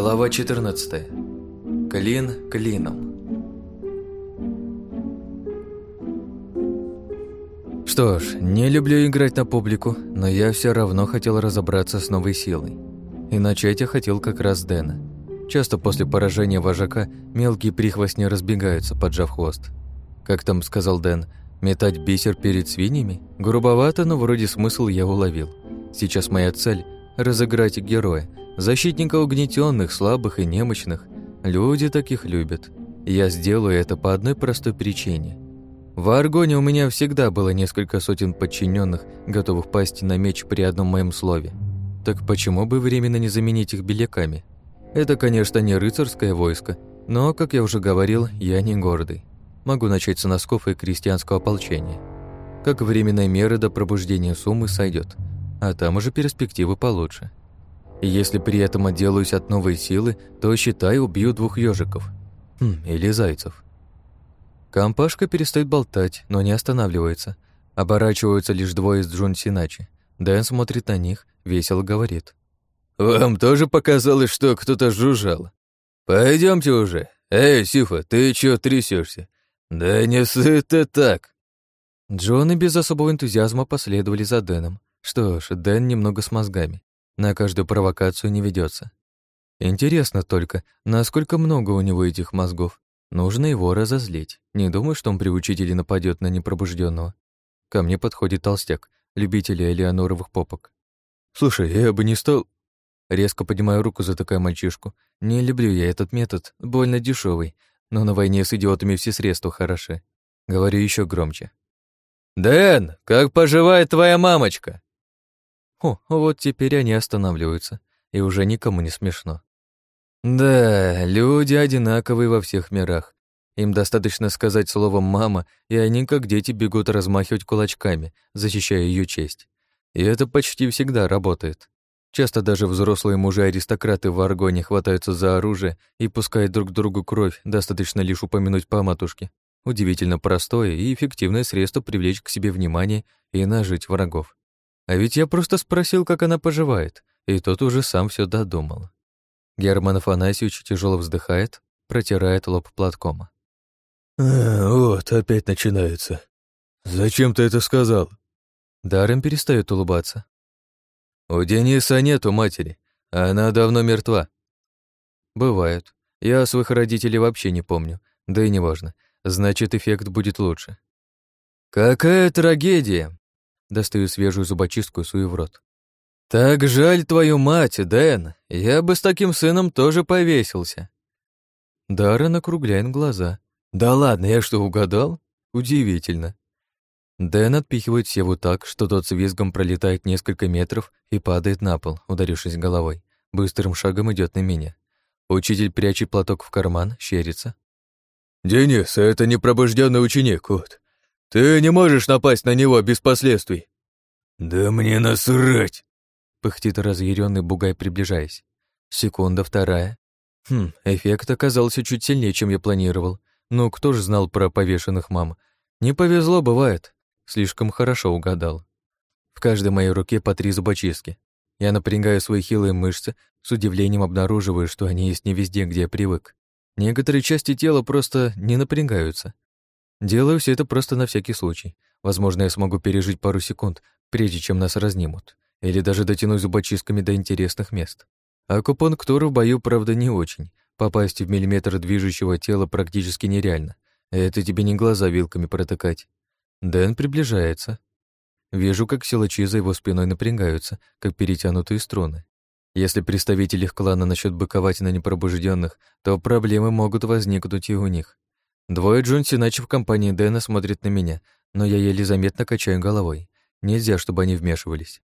Глава 14. Клин клином. Что ж, не люблю играть на публику, но я все равно хотел разобраться с новой силой. И начать я хотел как раз Дэна. Часто после поражения вожака мелкие прихвостни разбегаются, поджав хвост. Как там сказал Дэн, метать бисер перед свиньями? Грубовато, но вроде смысл я уловил. Сейчас моя цель – разыграть героя, защитника угнетенных, слабых и немощных. Люди таких любят. Я сделаю это по одной простой причине. В Аргоне у меня всегда было несколько сотен подчиненных, готовых пасть на меч при одном моем слове. Так почему бы временно не заменить их беляками? Это, конечно, не рыцарское войско, но, как я уже говорил, я не гордый. Могу начать с носков и крестьянского ополчения. Как временная мера до пробуждения суммы сойдет, а там уже перспективы получше. И если при этом отделаюсь от новой силы, то, считай, убью двух ежиков. Хм, или зайцев. Компашка перестает болтать, но не останавливается. Оборачиваются лишь двое из Джун Синачи. Дэн смотрит на них, весело говорит. «Вам тоже показалось, что кто-то жужжал? Пойдемте уже. Эй, Сифа, ты чё трясешься? Да не сыто так!» Джоны без особого энтузиазма последовали за Дэном. Что ж, Дэн немного с мозгами. На каждую провокацию не ведется. Интересно только, насколько много у него этих мозгов. Нужно его разозлить. Не думаю, что он при учителе нападет на непробужденного. Ко мне подходит толстяк, любитель Элеоноровых попок. «Слушай, я бы не стал...» Резко поднимаю руку за такая мальчишку. Не люблю я этот метод, больно дешевый, но на войне с идиотами все средства хороши. Говорю еще громче. «Дэн, как поживает твоя мамочка?» О, вот теперь они останавливаются, и уже никому не смешно. Да, люди одинаковые во всех мирах. Им достаточно сказать слово «мама», и они, как дети, бегут размахивать кулачками, защищая ее честь. И это почти всегда работает. Часто даже взрослые мужи-аристократы в Аргоне хватаются за оружие и пускают друг другу кровь, достаточно лишь упомянуть по матушке. Удивительно простое и эффективное средство привлечь к себе внимание и нажить врагов. А ведь я просто спросил, как она поживает, и тот уже сам все додумал. Герман Афанасьевич тяжело вздыхает, протирает лоб платком. А, «Вот, опять начинается. Зачем ты это сказал?» Даррен перестает улыбаться. «У Дениса нету матери, она давно мертва». «Бывает. Я своих родителей вообще не помню, да и неважно. Значит, эффект будет лучше». «Какая трагедия!» Достаю свежую зубочистку и сую в рот. «Так жаль твою мать, Дэн. Я бы с таким сыном тоже повесился». Даррен округляет глаза. «Да ладно, я что, угадал? Удивительно». Дэн отпихивает Севу так, что тот с визгом пролетает несколько метров и падает на пол, ударившись головой. Быстрым шагом идет на меня. Учитель прячет платок в карман, щерится. «Денис, это не пробужденный ученик, вот. Ты не можешь напасть на него без последствий. Да мне насрать! Пыхтит разъяренный бугай, приближаясь. Секунда, вторая. Хм, эффект оказался чуть сильнее, чем я планировал. Ну, кто ж знал про повешенных мам? Не повезло, бывает. Слишком хорошо угадал. В каждой моей руке по три зубочистки. Я напрягаю свои хилые мышцы, с удивлением обнаруживаю, что они есть не везде, где я привык. Некоторые части тела просто не напрягаются. Делаю все это просто на всякий случай. Возможно, я смогу пережить пару секунд, прежде чем нас разнимут. Или даже дотянуть зубочистками до интересных мест. Акупунктура в бою, правда, не очень. Попасть в миллиметр движущего тела практически нереально. Это тебе не глаза вилками протыкать. Дэн приближается. Вижу, как силачи за его спиной напрягаются, как перетянутые струны. Если представители их клана насчет быковать на непробужденных, то проблемы могут возникнуть и у них. Двое Джунси, иначе в компании Дэна, смотрят на меня, но я еле заметно качаю головой. Нельзя, чтобы они вмешивались.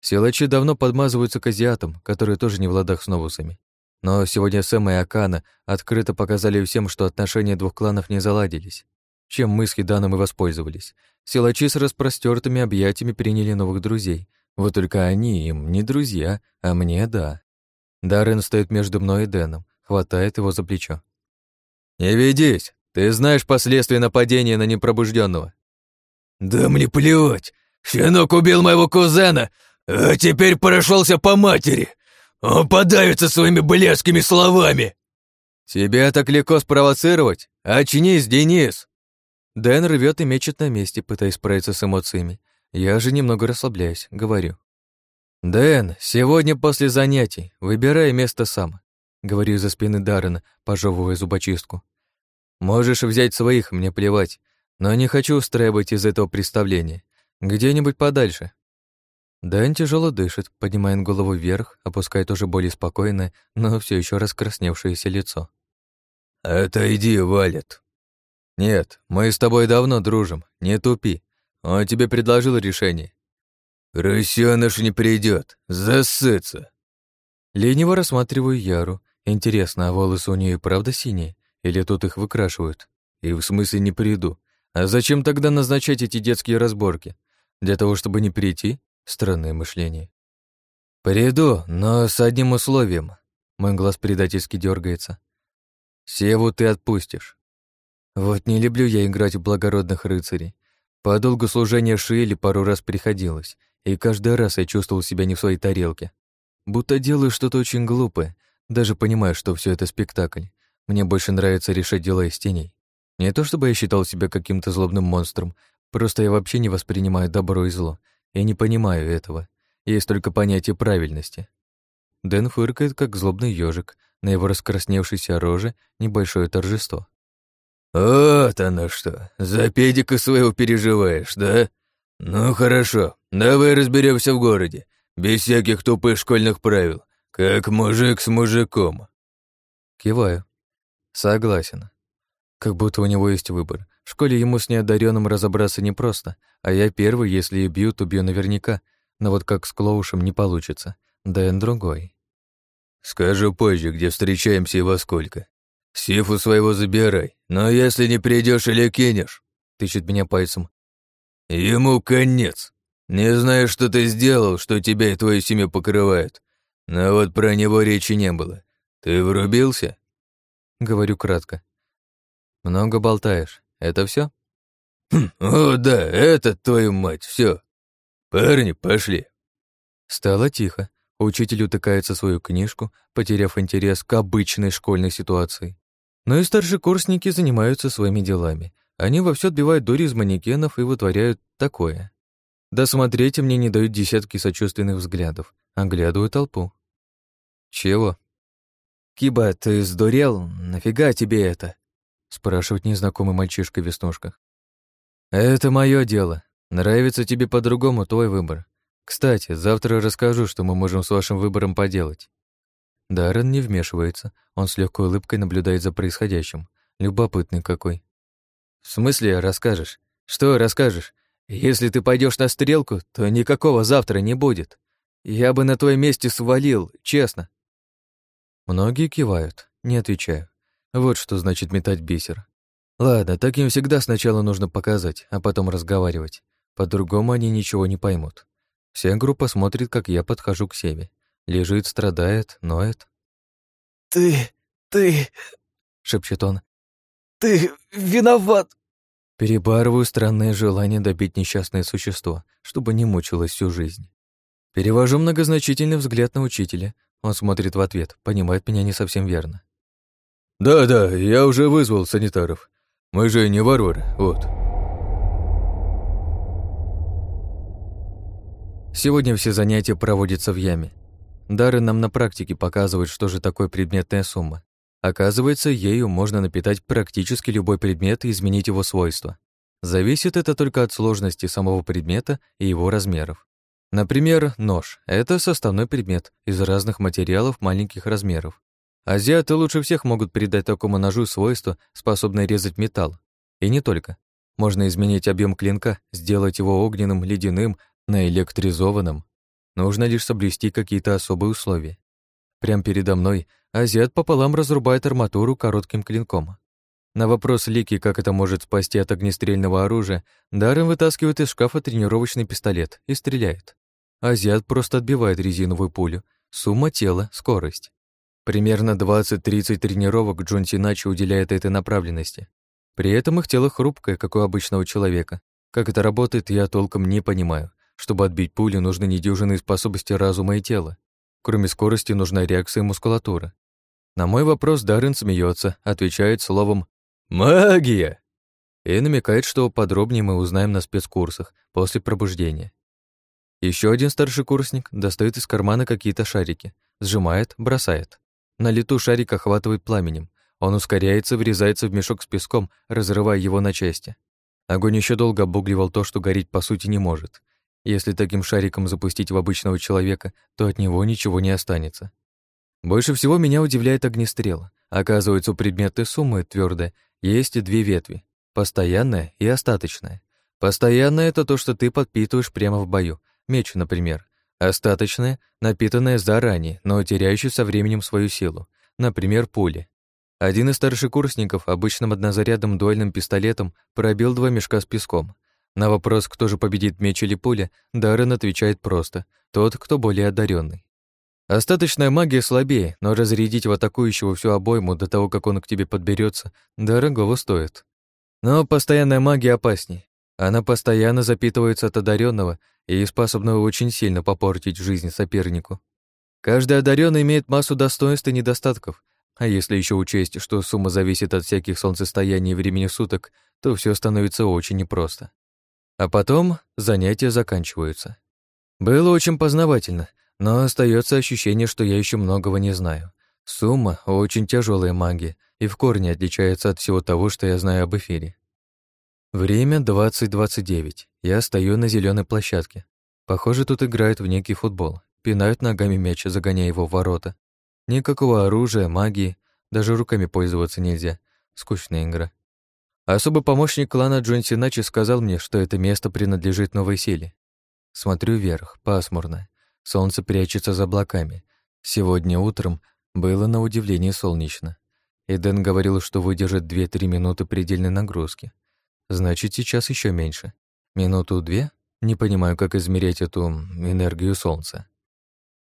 Силачи давно подмазываются к азиатам, которые тоже не в ладах с новусами. Но сегодня Сэм и Акана открыто показали всем, что отношения двух кланов не заладились. Чем мы с Хиданом и воспользовались. Силачи с распростертыми объятиями приняли новых друзей. Вот только они им не друзья, а мне — да. Даррен стоит между мной и Дэном, хватает его за плечо. «Не ведись! Ты знаешь последствия нападения на непробужденного. Да мне плевать. Щенок убил моего кузена, а теперь прошелся по матери. Он подавится своими блескими словами!» «Тебя так легко спровоцировать? Очнись, Денис!» Дэн рвет и мечет на месте, пытаясь справиться с эмоциями. Я же немного расслабляюсь, говорю. «Дэн, сегодня после занятий. Выбирай место сам», — говорю из-за спины Даррена, пожевывая зубочистку. «Можешь взять своих, мне плевать, но не хочу устраивать из этого представления. Где-нибудь подальше». Дэн тяжело дышит, поднимает голову вверх, опускает уже более спокойное, но все еще раскрасневшееся лицо. «Отойди, Валет». «Нет, мы с тобой давно дружим, не тупи. Он тебе предложил решение». «Крысёныш не придет, засыться». Лениво рассматриваю Яру. Интересно, а волосы у нее и правда синие? Или тут их выкрашивают? И в смысле не приду. А зачем тогда назначать эти детские разборки? Для того, чтобы не прийти? Странное мышление. Приду, но с одним условием. Мой глаз предательски дергается. Севу ты отпустишь. Вот не люблю я играть в благородных рыцарей. По долгу служения Шиэли пару раз приходилось, и каждый раз я чувствовал себя не в своей тарелке. Будто делаю что-то очень глупое, даже понимая, что все это спектакль. Мне больше нравится решать дела из теней. Не то чтобы я считал себя каким-то злобным монстром, просто я вообще не воспринимаю добро и зло. Я не понимаю этого. Есть только понятие правильности. Дэн фыркает, как злобный ежик. На его раскрасневшейся роже небольшое торжество. «Вот оно что, за педика своего переживаешь, да? Ну хорошо, давай разберемся в городе, без всяких тупых школьных правил, как мужик с мужиком». Киваю. Согласен. Как будто у него есть выбор. В школе ему с неодаренным разобраться непросто, а я первый, если и бью, то бью наверняка. Но вот как с Клоушем не получится. Дэн другой. «Скажу позже, где встречаемся и во сколько. Сифу своего забирай, но если не придешь или кинешь», — тычет меня пальцем. «Ему конец. Не знаю, что ты сделал, что тебя и твою семью покрывают, но вот про него речи не было. Ты врубился?» Говорю кратко. Много болтаешь. Это все? Хм, о, да, это твою мать, все. Парни, пошли. Стало тихо. Учитель утыкается в свою книжку, потеряв интерес к обычной школьной ситуации. Но и старшекурсники занимаются своими делами. Они вовсю отбивают дури из манекенов и вытворяют такое. Досмотреть мне не дают десятки сочувственных взглядов, оглядываю толпу. Чего? Киба, ты сдурел? Нафига тебе это? спрашивает незнакомый мальчишка в веснушках. Это мое дело. Нравится тебе по-другому твой выбор. Кстати, завтра расскажу, что мы можем с вашим выбором поделать. Даррен не вмешивается, он с легкой улыбкой наблюдает за происходящим. Любопытный какой. В смысле расскажешь? Что расскажешь? Если ты пойдешь на стрелку, то никакого завтра не будет. Я бы на твоем месте свалил, честно. Многие кивают, не отвечаю. Вот что значит метать бисер. Ладно, так им всегда сначала нужно показать, а потом разговаривать. По-другому они ничего не поймут. Вся группа смотрит, как я подхожу к Севе. Лежит, страдает, ноет. «Ты... ты...» — шепчет он. «Ты виноват!» Перебарываю странное желание добить несчастное существо, чтобы не мучилось всю жизнь. Перевожу многозначительный взгляд на учителя. Он смотрит в ответ, понимает меня не совсем верно. «Да-да, я уже вызвал санитаров. Мы же не варвары, вот». Сегодня все занятия проводятся в яме. Дары нам на практике показывают, что же такое предметная сумма. Оказывается, ею можно напитать практически любой предмет и изменить его свойства. Зависит это только от сложности самого предмета и его размеров. Например, нож – это составной предмет из разных материалов маленьких размеров. Азиаты лучше всех могут передать такому ножу свойства, способные резать металл. И не только. Можно изменить объем клинка, сделать его огненным, ледяным, наэлектризованным. Нужно лишь соблюсти какие-то особые условия. Прямо передо мной азиат пополам разрубает арматуру коротким клинком. На вопрос Лики, как это может спасти от огнестрельного оружия, Даррен вытаскивает из шкафа тренировочный пистолет и стреляет. Азиат просто отбивает резиновую пулю. Сумма тела — скорость. Примерно 20-30 тренировок Джон Синачи уделяет этой направленности. При этом их тело хрупкое, как у обычного человека. Как это работает, я толком не понимаю. Чтобы отбить пулю, нужны недюжинные способности разума и тела. Кроме скорости нужна реакция мускулатуры. На мой вопрос Даррен смеется, отвечает словом «Магия!» и намекает, что подробнее мы узнаем на спецкурсах после пробуждения. Еще один старший курсник достает из кармана какие-то шарики, сжимает, бросает. На лету шарик охватывает пламенем. Он ускоряется, врезается в мешок с песком, разрывая его на части. Огонь еще долго обугливал то, что гореть по сути не может. Если таким шариком запустить в обычного человека, то от него ничего не останется. Больше всего меня удивляет огнестрел. Оказывается, у предметной суммы твердая есть две ветви — постоянная и остаточная. Постоянная — это то, что ты подпитываешь прямо в бою, меч, например. Остаточная — напитанная заранее, но теряющая со временем свою силу, например, пули. Один из старшекурсников обычным однозарядным дуэльным пистолетом пробил два мешка с песком. На вопрос, кто же победит меч или пуля, Даррен отвечает просто — тот, кто более одаренный. Остаточная магия слабее, но разрядить в атакующего всю обойму до того, как он к тебе подберется, дорогого стоит. Но постоянная магия опаснее. Она постоянно запитывается от одаренного и способна очень сильно попортить жизнь сопернику. Каждый одаренный имеет массу достоинств и недостатков, а если еще учесть, что сумма зависит от всяких солнцестояний и времени суток, то все становится очень непросто. А потом занятия заканчиваются. Было очень познавательно, но остается ощущение, что я еще многого не знаю. Сумма — очень тяжелая магия и в корне отличается от всего того, что я знаю об эфире. Время 20.29. Я стою на зеленой площадке. Похоже, тут играют в некий футбол. Пинают ногами мяч, загоняя его в ворота. Никакого оружия, магии, даже руками пользоваться нельзя. Скучная игра. Особый помощник клана Джон Синачи сказал мне, что это место принадлежит новой силе. Смотрю вверх, пасмурно. Солнце прячется за облаками. Сегодня утром было на удивление солнечно. Эден говорил, что выдержит 2-3 минуты предельной нагрузки. Значит, сейчас еще меньше. Минуту-две? Не понимаю, как измерять эту энергию солнца.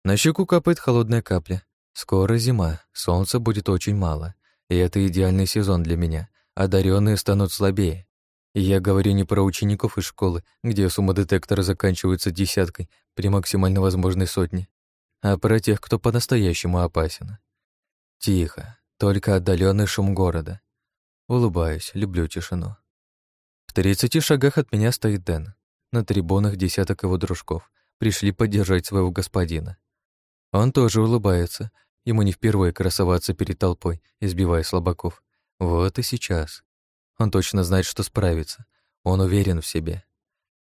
На щеку капает холодная капля. Скоро зима, солнца будет очень мало. И это идеальный сезон для меня. Одаренные станут слабее. И я говорю не про учеников из школы, где сумма детектора заканчивается десяткой при максимально возможной сотне, а про тех, кто по-настоящему опасен. Тихо, только отдаленный шум города. Улыбаюсь, люблю тишину. Тридцати шагах от меня стоит Дэн. На трибунах десяток его дружков. Пришли поддержать своего господина. Он тоже улыбается. Ему не впервые красоваться перед толпой, избивая слабаков. Вот и сейчас. Он точно знает, что справится. Он уверен в себе.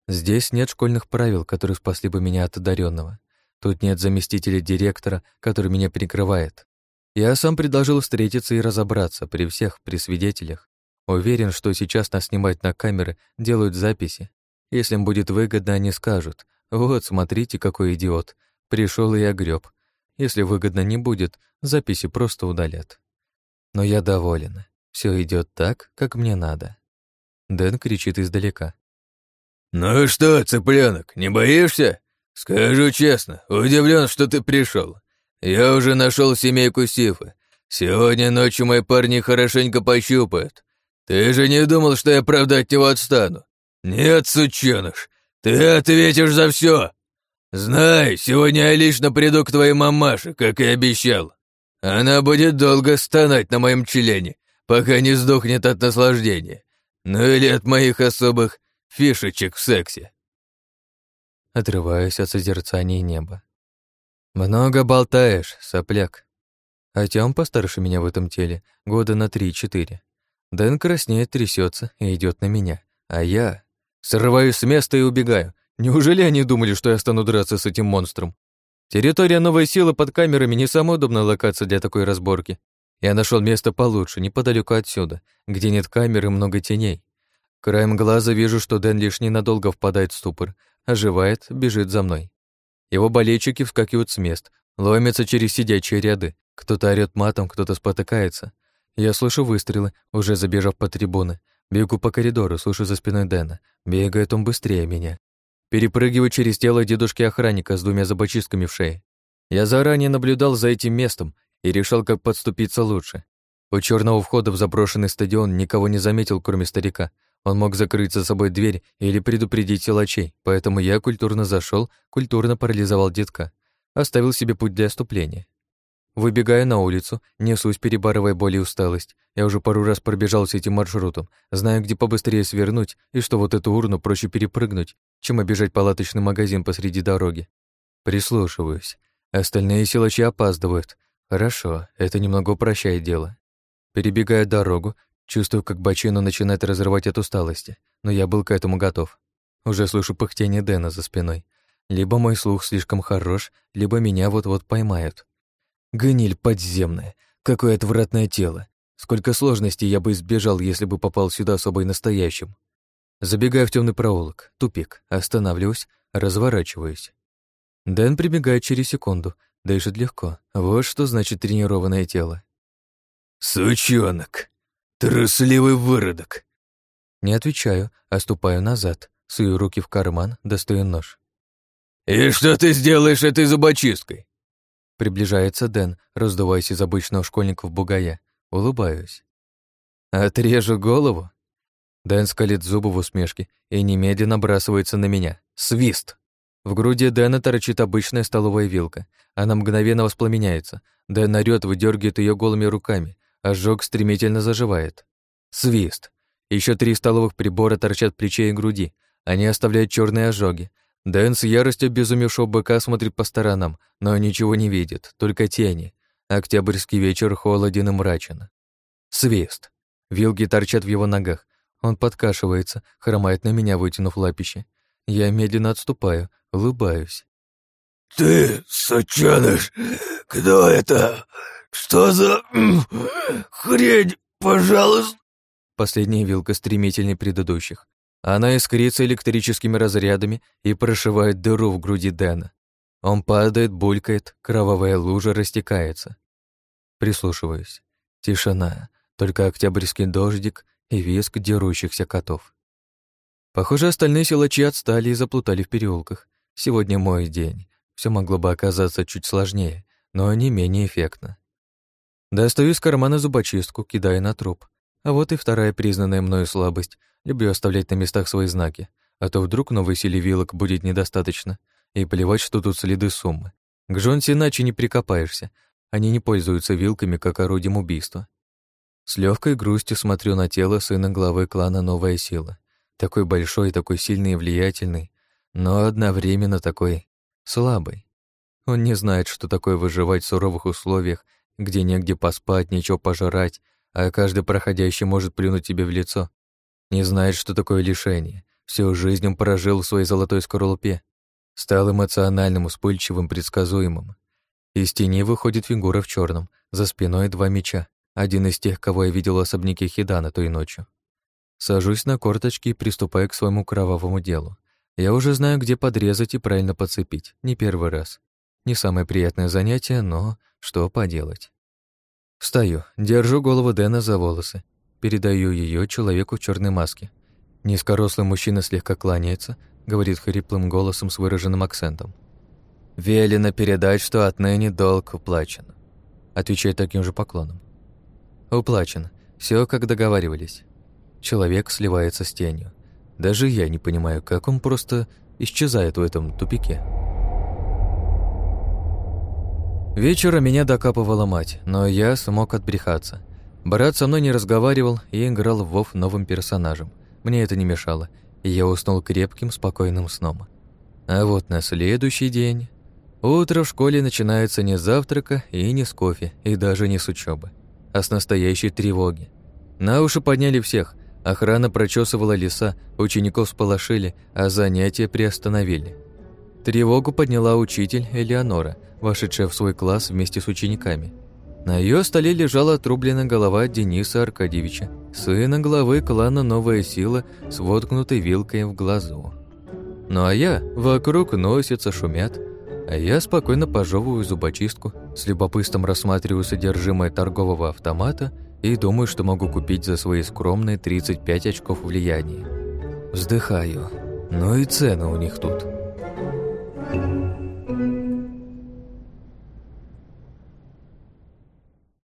Здесь нет школьных правил, которые спасли бы меня от одаренного. Тут нет заместителя директора, который меня прикрывает. Я сам предложил встретиться и разобраться при всех, при свидетелях. Уверен, что сейчас нас снимать на камеры, делают записи. Если им будет выгодно, они скажут. Вот, смотрите, какой идиот. Пришел и огреб. Если выгодно не будет, записи просто удалят. Но я доволен. Все идет так, как мне надо. Дэн кричит издалека. «Ну что, цыпленок, не боишься? Скажу честно, удивлен, что ты пришел. Я уже нашел семейку Сифа. Сегодня ночью мои парни хорошенько пощупают. Ты же не думал, что я правда от него отстану? Нет, сученыш, ты ответишь за все. Знай, сегодня я лично приду к твоей мамаше, как и обещал. Она будет долго стонать на моем члене, пока не сдохнет от наслаждения. Ну или от моих особых фишечек в сексе. Отрываюсь от созерцания неба. Много болтаешь, сопляк. Артём постарше меня в этом теле, года на три-четыре. Дэн краснеет, трясется и идет на меня. А я срываюсь с места и убегаю. Неужели они думали, что я стану драться с этим монстром? Территория новой силы под камерами не самая удобная локация для такой разборки. Я нашел место получше, неподалеку отсюда, где нет камер и много теней. Краем глаза вижу, что Дэн лишь ненадолго впадает в ступор, оживает, бежит за мной. Его болельщики вскакивают с мест, ломятся через сидячие ряды. Кто-то орёт матом, кто-то спотыкается. Я слышу выстрелы, уже забежав по трибуны. Бегу по коридору, слышу за спиной Дэна. Бегает он быстрее меня. Перепрыгиваю через тело дедушки-охранника с двумя зубочистками в шее. Я заранее наблюдал за этим местом и решил, как подступиться лучше. У черного входа в заброшенный стадион никого не заметил, кроме старика. Он мог закрыть за собой дверь или предупредить силачей, поэтому я культурно зашел, культурно парализовал детка. Оставил себе путь для оступления. Выбегая на улицу, несусь, перебарывая боль и усталость. Я уже пару раз пробежался этим маршрутом, зная, где побыстрее свернуть, и что вот эту урну проще перепрыгнуть, чем обижать палаточный магазин посреди дороги. Прислушиваюсь. Остальные силачи опаздывают. Хорошо, это немного упрощает дело. Перебегая дорогу, чувствую, как бочину начинает разрывать от усталости, но я был к этому готов. Уже слышу пыхтение Дэна за спиной. Либо мой слух слишком хорош, либо меня вот-вот поймают. Гниль подземная. Какое отвратное тело. Сколько сложностей я бы избежал, если бы попал сюда особо и настоящим. Забегаю в темный проулок, тупик, останавливаюсь, разворачиваюсь. Дэн прибегает через секунду, дышит легко. Вот что значит тренированное тело. «Сучонок! Трусливый выродок!» Не отвечаю, а назад, сую руки в карман, достаю нож. «И что ты сделаешь этой зубочисткой?» Приближается Дэн, раздуваясь из обычного школьника в бугая. Улыбаюсь. «Отрежу голову?» Дэн скалит зубы в усмешке и немедленно бросается на меня. Свист! В груди Дэна торчит обычная столовая вилка. Она мгновенно воспламеняется. Дэн орёт, выдергивает ее голыми руками. Ожог стремительно заживает. Свист! Еще три столовых прибора торчат в плече и груди. Они оставляют черные ожоги. Дэн с яростью обезумевшего быка смотрит по сторонам, но ничего не видит, только тени. Октябрьский вечер холоден и мрачен. Свист. Вилки торчат в его ногах. Он подкашивается, хромает на меня, вытянув лапище. Я медленно отступаю, улыбаюсь. «Ты, сучаныш, кто это? Что за... хрень, пожалуйста?» Последняя вилка стремительнее предыдущих. Она искрится электрическими разрядами и прошивает дыру в груди Дэна. Он падает, булькает, кровавая лужа растекается. Прислушиваюсь. Тишина, только октябрьский дождик и визг дерущихся котов. Похоже, остальные силачи отстали и заплутали в переулках. Сегодня мой день. Все могло бы оказаться чуть сложнее, но не менее эффектно. Достаю из кармана зубочистку, кидая на труп. А вот и вторая признанная мною слабость. Люблю оставлять на местах свои знаки, а то вдруг новой силе вилок будет недостаточно. И плевать, что тут следы суммы. К Джонси иначе не прикопаешься. Они не пользуются вилками как орудием убийства. С легкой грустью смотрю на тело сына главы клана «Новая сила». Такой большой, такой сильный и влиятельный, но одновременно такой слабый. Он не знает, что такое выживать в суровых условиях, где негде поспать, ничего пожрать, а каждый проходящий может плюнуть тебе в лицо. Не знает, что такое лишение. Всю жизнь он прожил в своей золотой скорлупе. Стал эмоциональным, вспыльчивым, предсказуемым. Из тени выходит фигура в черном, за спиной два меча. Один из тех, кого я видел в особняке Хидана той ночью. Сажусь на корточки и приступаю к своему кровавому делу. Я уже знаю, где подрезать и правильно подцепить. Не первый раз. Не самое приятное занятие, но что поделать. Встаю, держу голову Дэна за волосы, передаю ее человеку в черной маске. Низкорослый мужчина слегка кланяется, говорит хриплым голосом с выраженным акцентом. «Велено передать, что отныне долг уплачен», отвечает таким же поклоном. «Уплачен. Все, как договаривались». Человек сливается с тенью. Даже я не понимаю, как он просто исчезает в этом тупике. Вечером меня докапывала мать, но я смог отбрехаться. Брат со мной не разговаривал и играл в Вов новым персонажем. Мне это не мешало, и я уснул крепким, спокойным сном. А вот на следующий день... Утро в школе начинается не с завтрака и не с кофе, и даже не с учебы, а с настоящей тревоги. На уши подняли всех. Охрана прочесывала леса, учеников сполошили, а занятия приостановили. Тревогу подняла учитель Элеонора, вошедшая в свой класс вместе с учениками. На ее столе лежала отрубленная голова Дениса Аркадьевича, сына главы клана «Новая сила» с воткнутой вилкой в глазу. Ну а я вокруг носятся, шумят, а я спокойно пожевываю зубочистку, с любопытством рассматриваю содержимое торгового автомата и думаю, что могу купить за свои скромные 35 очков влияния. Вздыхаю. Ну и цены у них тут. Thank you.